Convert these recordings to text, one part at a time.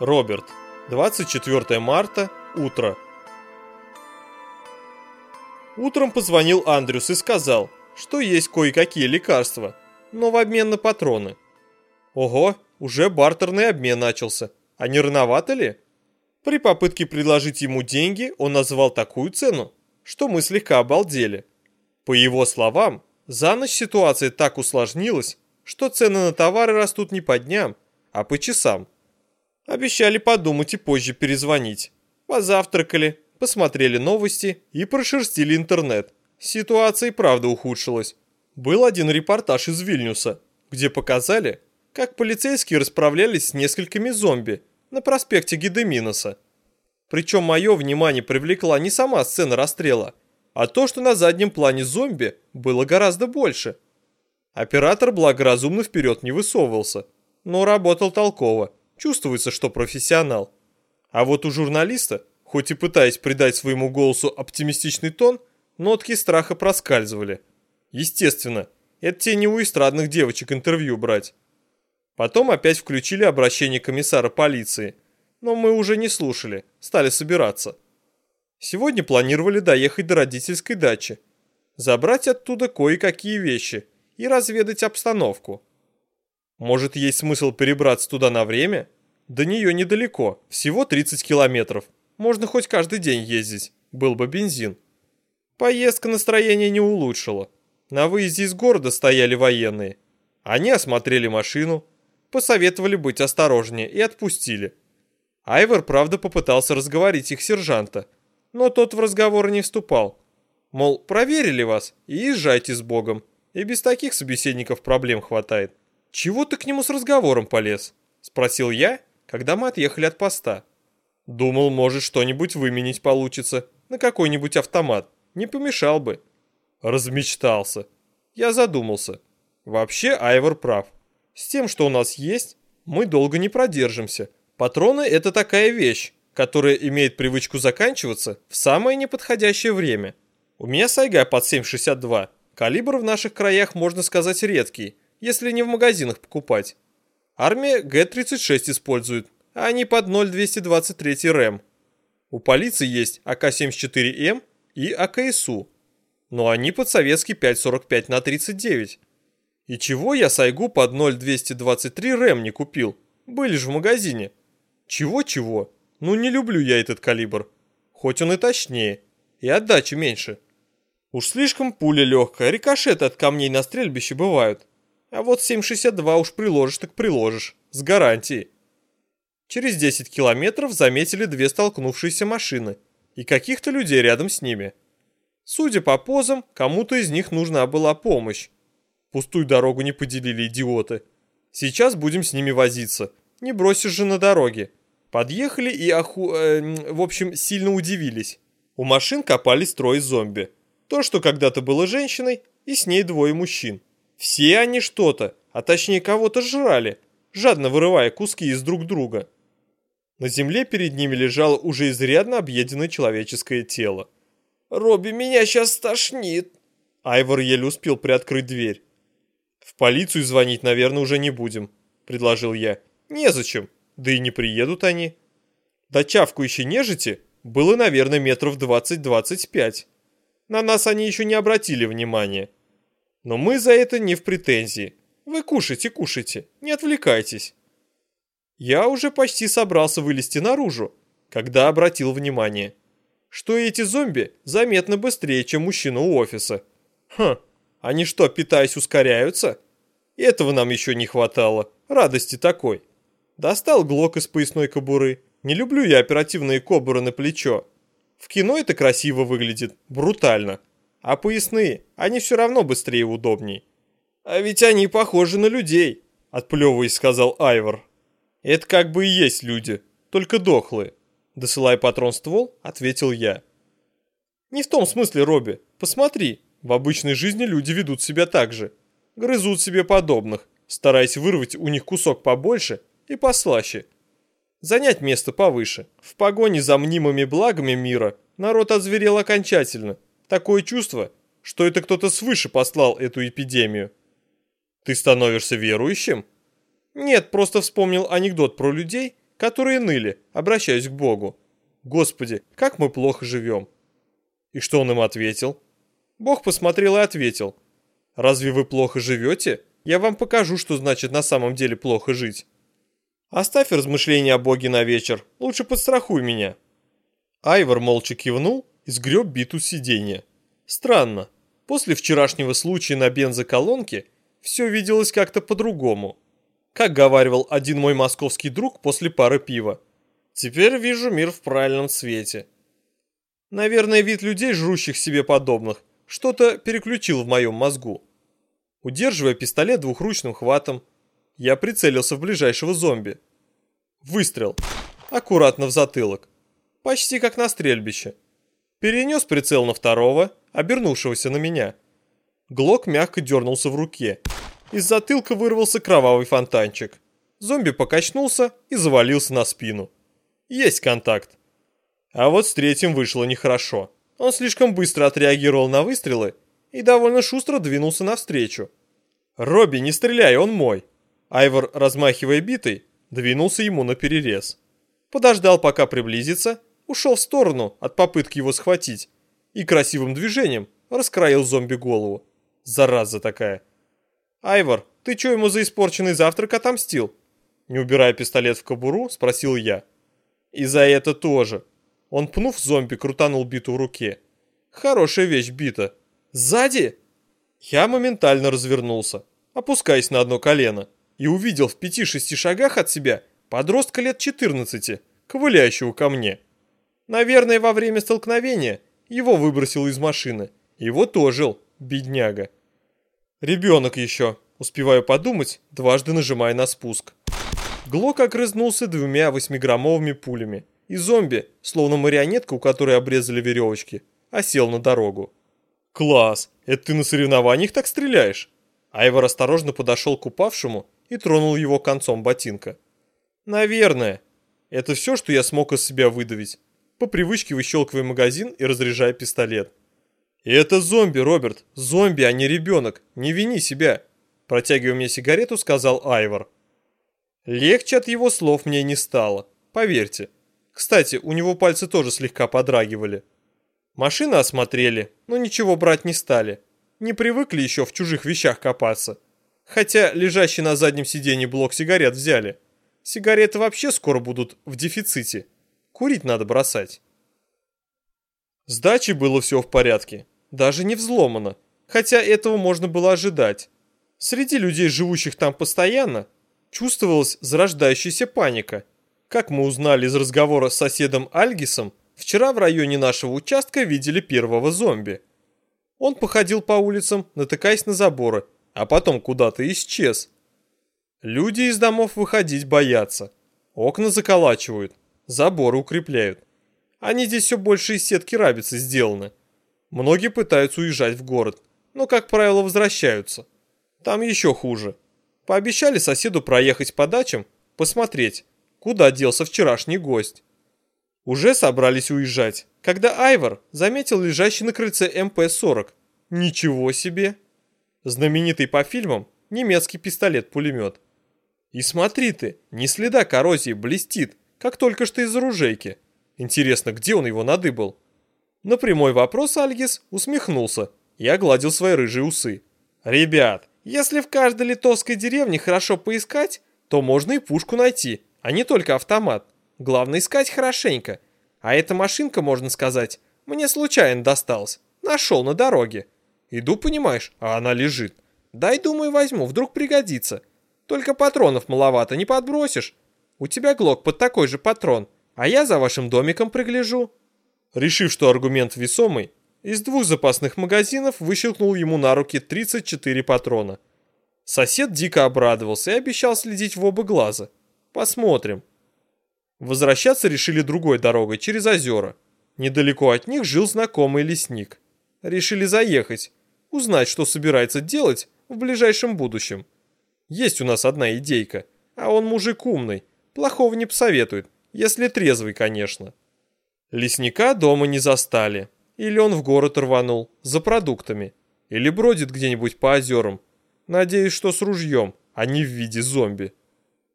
Роберт. 24 марта. Утро. Утром позвонил Андрюс и сказал, что есть кое-какие лекарства, но в обмен на патроны. Ого, уже бартерный обмен начался. А не рановато ли? При попытке предложить ему деньги он назвал такую цену, что мы слегка обалдели. По его словам, за ночь ситуация так усложнилась, что цены на товары растут не по дням, а по часам. Обещали подумать и позже перезвонить. Позавтракали, посмотрели новости и прошерстили интернет. Ситуация и правда ухудшилась. Был один репортаж из Вильнюса, где показали, как полицейские расправлялись с несколькими зомби на проспекте Гидеминоса. Причем мое внимание привлекла не сама сцена расстрела, а то, что на заднем плане зомби было гораздо больше. Оператор благоразумно вперед не высовывался, но работал толково, чувствуется, что профессионал. А вот у журналиста, хоть и пытаясь придать своему голосу оптимистичный тон, нотки страха проскальзывали. Естественно, это те не у эстрадных девочек интервью брать. Потом опять включили обращение комиссара полиции, но мы уже не слушали, стали собираться. Сегодня планировали доехать до родительской дачи, забрать оттуда кое-какие вещи и разведать обстановку. Может, есть смысл перебраться туда на время? До нее недалеко, всего 30 километров. Можно хоть каждый день ездить, был бы бензин. Поездка настроение не улучшила. На выезде из города стояли военные. Они осмотрели машину, посоветовали быть осторожнее и отпустили. Айвор, правда, попытался разговорить их сержанта, но тот в разговор не вступал. Мол, проверили вас и езжайте с Богом, и без таких собеседников проблем хватает. «Чего ты к нему с разговором полез?» – спросил я, когда мы отъехали от поста. Думал, может, что-нибудь выменить получится на какой-нибудь автомат. Не помешал бы. Размечтался. Я задумался. Вообще Айвор прав. С тем, что у нас есть, мы долго не продержимся. Патроны – это такая вещь, которая имеет привычку заканчиваться в самое неподходящее время. У меня сайга под 7,62. Калибр в наших краях, можно сказать, редкий, если не в магазинах покупать. Армия Г-36 использует, а они под 0,223 РЭМ. У полиции есть АК-74М и АКСУ, но они под советский 5,45 на 39. И чего я сайгу под 0,223 рэм не купил? Были же в магазине. Чего-чего? Ну не люблю я этот калибр. Хоть он и точнее. И отдачи меньше. Уж слишком пуля легкая, рикошеты от камней на стрельбище бывают. А вот 7,62 уж приложишь так приложишь. С гарантией. Через 10 километров заметили две столкнувшиеся машины и каких-то людей рядом с ними. Судя по позам, кому-то из них нужна была помощь. Пустую дорогу не поделили идиоты. Сейчас будем с ними возиться. Не бросишь же на дороге. Подъехали и, оху... Э, в общем, сильно удивились. У машин копались трое зомби. То, что когда-то было женщиной, и с ней двое мужчин. Все они что-то, а точнее кого-то жрали, жадно вырывая куски из друг друга. На земле перед ними лежало уже изрядно объеденное человеческое тело. «Робби, меня сейчас стошнит!» Айвор еле успел приоткрыть дверь. «В полицию звонить, наверное, уже не будем», — предложил я. «Незачем, да и не приедут они». До чавкающей нежити было, наверное, метров 20-25. На нас они еще не обратили внимания. Но мы за это не в претензии. Вы кушайте, кушайте, не отвлекайтесь. Я уже почти собрался вылезти наружу, когда обратил внимание, что эти зомби заметно быстрее, чем мужчина у офиса. Хм, они что, питаясь, ускоряются? Этого нам еще не хватало. Радости такой. Достал глок из поясной кобуры. Не люблю я оперативные кобуры на плечо. В кино это красиво выглядит, брутально. А поясные, они все равно быстрее и удобней. А ведь они похожи на людей, отплевываясь, сказал Айвор. Это как бы и есть люди, только дохлые. Досылая патрон ствол, ответил я. Не в том смысле, Робби. Посмотри, в обычной жизни люди ведут себя так же. Грызут себе подобных, стараясь вырвать у них кусок побольше и послаще. Занять место повыше. В погоне за мнимыми благами мира народ озверел окончательно. Такое чувство, что это кто-то свыше послал эту эпидемию. Ты становишься верующим? Нет, просто вспомнил анекдот про людей, которые ныли, обращаясь к Богу. Господи, как мы плохо живем. И что он им ответил? Бог посмотрел и ответил. Разве вы плохо живете? Я вам покажу, что значит на самом деле плохо жить. Оставь размышления о Боге на вечер, лучше подстрахуй меня. Айвор молча кивнул и сгреб биту сиденья. Странно, после вчерашнего случая на бензоколонке все виделось как-то по-другому. Как говаривал один мой московский друг после пары пива. Теперь вижу мир в правильном свете. Наверное, вид людей, жрущих себе подобных, что-то переключил в моем мозгу. Удерживая пистолет двухручным хватом, я прицелился в ближайшего зомби. Выстрел. Аккуратно в затылок. Почти как на стрельбище. Перенес прицел на второго, обернувшегося на меня. Глок мягко дернулся в руке. Из затылка вырвался кровавый фонтанчик. Зомби покачнулся и завалился на спину. Есть контакт. А вот с третьим вышло нехорошо. Он слишком быстро отреагировал на выстрелы и довольно шустро двинулся навстречу. «Робби, не стреляй, он мой!» Айвор, размахивая битой, двинулся ему на перерез. Подождал, пока приблизится, ушел в сторону от попытки его схватить и красивым движением раскроил зомби голову. Зараза такая. «Айвор, ты чё ему за испорченный завтрак отомстил?» Не убирая пистолет в кобуру, спросил я. «И за это тоже». Он, пнув зомби, крутанул биту в руке. «Хорошая вещь бита». «Сзади?» Я моментально развернулся, опускаясь на одно колено, и увидел в пяти-шести шагах от себя подростка лет 14, ковыляющего ко мне. Наверное, во время столкновения его выбросил из машины. Его тоже, бедняга. Ребенок еще, успеваю подумать, дважды нажимая на спуск. Глок огрызнулся двумя восьмиграммовыми пулями, и зомби, словно марионетка, у которой обрезали веревочки, осел на дорогу. «Класс! Это ты на соревнованиях так стреляешь?» Айвор осторожно подошел к упавшему и тронул его концом ботинка. «Наверное. Это все, что я смог из себя выдавить по привычке выщелкивая магазин и разряжая пистолет. «И это зомби, Роберт, зомби, а не ребенок, не вини себя», протягивая мне сигарету, сказал Айвор. Легче от его слов мне не стало, поверьте. Кстати, у него пальцы тоже слегка подрагивали. Машины осмотрели, но ничего брать не стали. Не привыкли еще в чужих вещах копаться. Хотя лежащий на заднем сиденье блок сигарет взяли. Сигареты вообще скоро будут в дефиците. Курить надо бросать. С дачей было все в порядке, даже не взломано, хотя этого можно было ожидать. Среди людей, живущих там постоянно, чувствовалась зарождающаяся паника. Как мы узнали из разговора с соседом Альгисом, вчера в районе нашего участка видели первого зомби. Он походил по улицам, натыкаясь на заборы, а потом куда-то исчез. Люди из домов выходить боятся. Окна заколачивают, заборы укрепляют. Они здесь все больше из сетки рабицы сделаны. Многие пытаются уезжать в город, но, как правило, возвращаются. Там еще хуже. Пообещали соседу проехать по дачам, посмотреть, куда делся вчерашний гость. Уже собрались уезжать, когда Айвор заметил лежащий на крыльце МП-40. Ничего себе! Знаменитый по фильмам немецкий пистолет-пулемет. И смотри ты, ни следа коррозии блестит, как только что из оружейки. Интересно, где он его надыбал? На прямой вопрос Альгис усмехнулся и огладил свои рыжие усы. «Ребят, если в каждой литовской деревне хорошо поискать, то можно и пушку найти, а не только автомат. Главное искать хорошенько. А эта машинка, можно сказать, мне случайно досталась. Нашел на дороге. Иду, понимаешь, а она лежит. Дай, думаю, возьму, вдруг пригодится. Только патронов маловато, не подбросишь. У тебя глок под такой же патрон, а я за вашим домиком пригляжу». Решив, что аргумент весомый, из двух запасных магазинов выщелкнул ему на руки 34 патрона. Сосед дико обрадовался и обещал следить в оба глаза. Посмотрим. Возвращаться решили другой дорогой, через озера. Недалеко от них жил знакомый лесник. Решили заехать, узнать, что собирается делать в ближайшем будущем. Есть у нас одна идейка, а он мужик умный, Плохого не посоветует, если трезвый, конечно. Лесника дома не застали. Или он в город рванул, за продуктами. Или бродит где-нибудь по озерам. Надеюсь, что с ружьем, а не в виде зомби.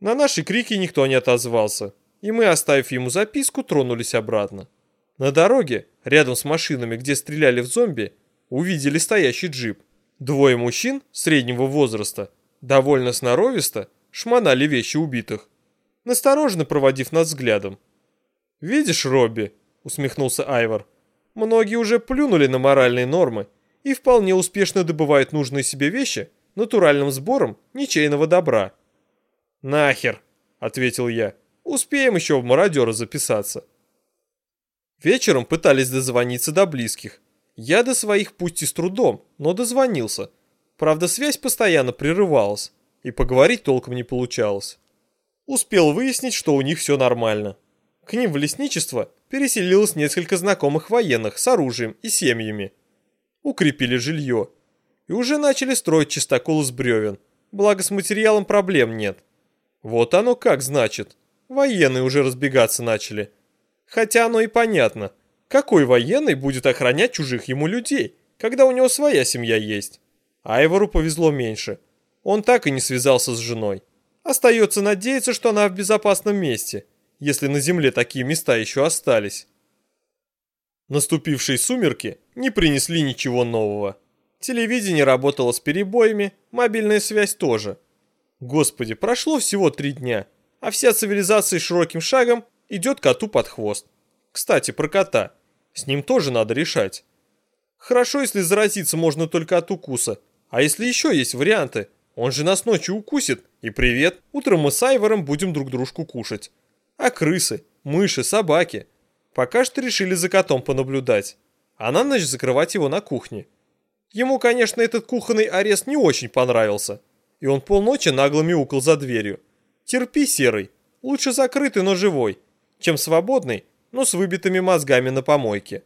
На наши крики никто не отозвался. и мы, оставив ему записку, тронулись обратно. На дороге, рядом с машинами, где стреляли в зомби, увидели стоящий джип. Двое мужчин среднего возраста, довольно сноровисто, шмонали вещи убитых, настороженно проводив нас взглядом. «Видишь, Робби?» — усмехнулся Айвор. «Многие уже плюнули на моральные нормы и вполне успешно добывают нужные себе вещи натуральным сбором ничейного добра». «Нахер!» — ответил я. «Успеем еще в мародера записаться». Вечером пытались дозвониться до близких. Я до своих пусть и с трудом, но дозвонился. Правда, связь постоянно прерывалась, и поговорить толком не получалось. Успел выяснить, что у них все нормально. К ним в лесничество переселилось несколько знакомых военных с оружием и семьями. Укрепили жилье. И уже начали строить чистокол из бревен. Благо с материалом проблем нет. Вот оно как значит. Военные уже разбегаться начали. Хотя оно и понятно. Какой военный будет охранять чужих ему людей, когда у него своя семья есть? Айвору повезло меньше. Он так и не связался с женой. Остается надеяться, что она в безопасном месте, если на земле такие места еще остались. Наступившие сумерки не принесли ничего нового. Телевидение работало с перебоями, мобильная связь тоже. Господи, прошло всего три дня, а вся цивилизация широким шагом идет коту под хвост. Кстати, про кота. С ним тоже надо решать. Хорошо, если заразиться можно только от укуса. А если еще есть варианты? Он же нас ночью укусит. И привет, утром мы с Айвором будем друг дружку кушать. А крысы, мыши, собаки? Пока что решили за котом понаблюдать. А на ночь закрывать его на кухне. Ему, конечно, этот кухонный арест не очень понравился. И он полночи нагло мяукал за дверью. Терпи, серый. Лучше закрытый, но живой, чем свободный, но с выбитыми мозгами на помойке.